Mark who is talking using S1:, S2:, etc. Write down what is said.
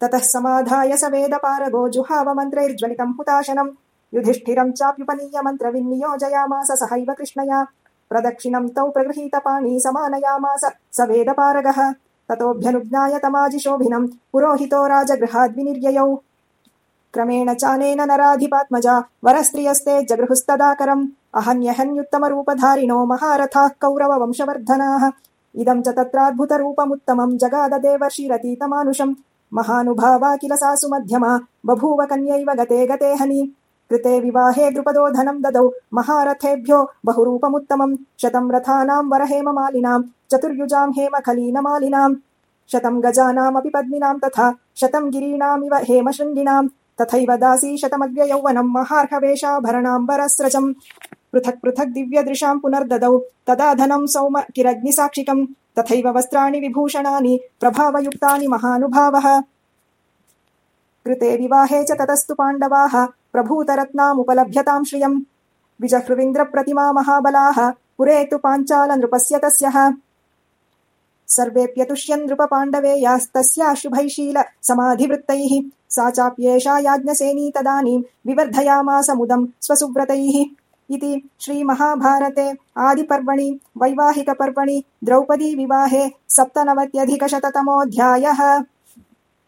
S1: ततः समाधाय स वेदपारगो जुहाव मन्त्रैर्ज्वलितं हुताशनम् युधिष्ठिरं चाप्युपनीय मन्त्रविन्नियोजयामास सहैव कृष्णया। प्रदक्षिणं तौ प्रगृहीतपाणी समानयामास स वेदपारगः ततोऽभ्यनुज्ञाय तमाजिशोभिनं पुरोहितो राजगृहाद्विनिर्ययौ। क्रमेण चानेन नराधिपात्मजा वरस्त्रियस्ते जगृहुस्तदाकरम्। अहन्यहन्युत्तमरूपधारिणो महारथाः कौरववंशवर्धनाः। इदं च तत्राद्भुतरूपमुत्तमं जगाददेवर्षिरतीतमानुषम्। महानुभावा किल सा सुमध्यमा बभूव कन्यैव गते गते हनि। कृते विवाहे द्रुपदो धनं ददौ, महारथेभ्यो बहुरूपमुत्तमं शतं रथानां वरहेममालिनां चतुर्युजां हेमखलीनमालिनां शतं गजानामपि पद्मिनां तथा शतं गिरीणामिव हेमशृङ्गिणां तथैव दासी शतमग्र्ययौवनं महार्हवेशाभरणाम्बरस्रजम्। पृथक् पृथक् दिव्यदृशां पुनर्ददौ। तदा धनं सौम किरग्निसाक्षिकम्। तथैव वस्त्राणि विभूषणानि प्रभावयुक्तानि महानुभावः। कृते विवाहे च ततस्तु पाण्डवाः। प्रभूतरत्नामुपलभ्यतां श्रियम्। विजहृविन्द्रप्रतिमा महाबलाः। पुरे तु पाञ्चालनृपस्य तस्यः। सर्वेऽप्यतुष्यन् नृपपाण्डवेयास्तस्याशुभैशील समाधिवृत्तैः। सा चाप्येषा याज्ञसेनी तदानीं विवर्धयामास मुदं स्वसुव्रतैः इति श्रीमहाभारते आदिपर्वणि वैवाहिकपर्वणि द्रौपदीविवाहे सप्तनवत्यधिकशततमोऽध्यायः।